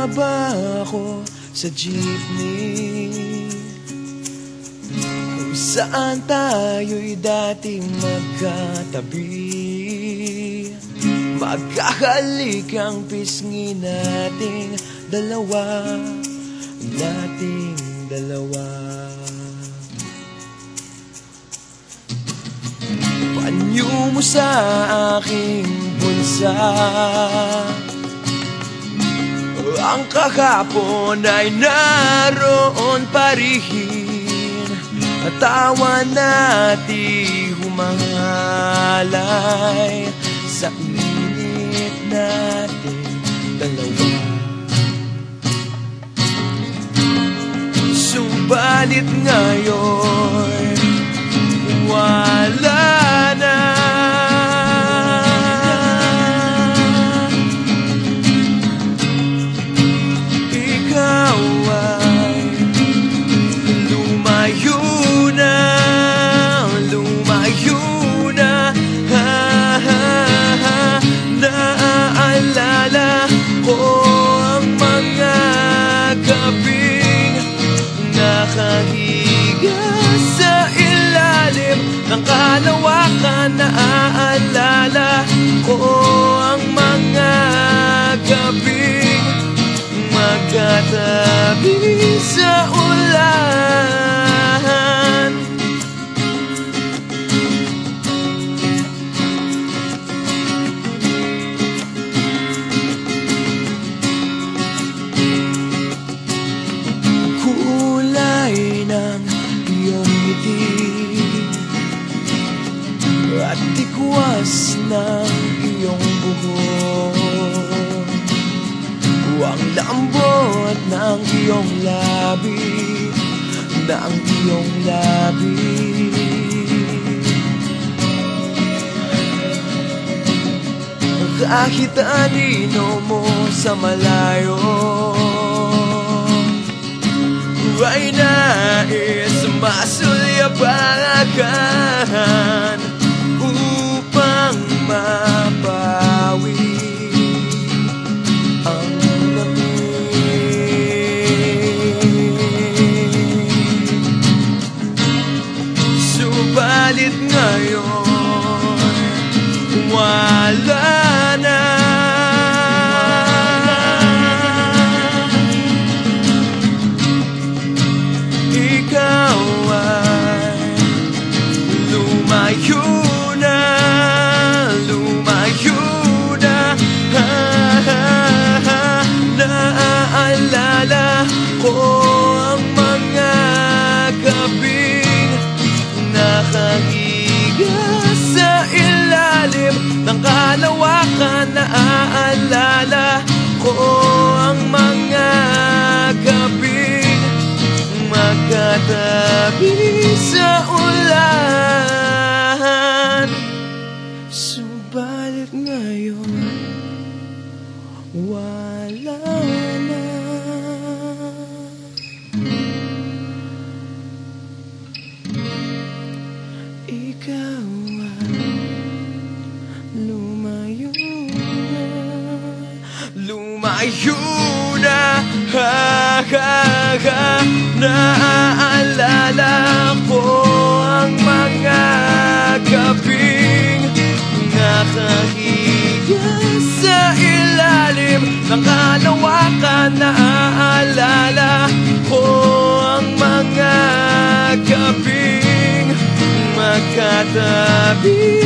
Bumaba ako sa jeepney. Kung saan tayo'y dati magkatabi. Magkakalik ang pisngi nating dalawa. Nating dalawa. Panyo mo sa aking bulsa Ang kahapon ay naroon pa rin At tawa natin humahalay Sa init natin dalawa. Subalit ngayon Nakahiga sa ilalim ng kalawakan Naaalala ko ang mga gabing Magkatabi sa ulan tikwas ng iyong buhok Ang lambot ng iyong labi Ng iyong labi. Kahit anino mo sa malayo ay nais masulyapakan lumayo na, Ikaw ay lumayo na Lumayo ha, ha, ha. Naaalala ko ang mga gabing sa ilalim ng kalawakan be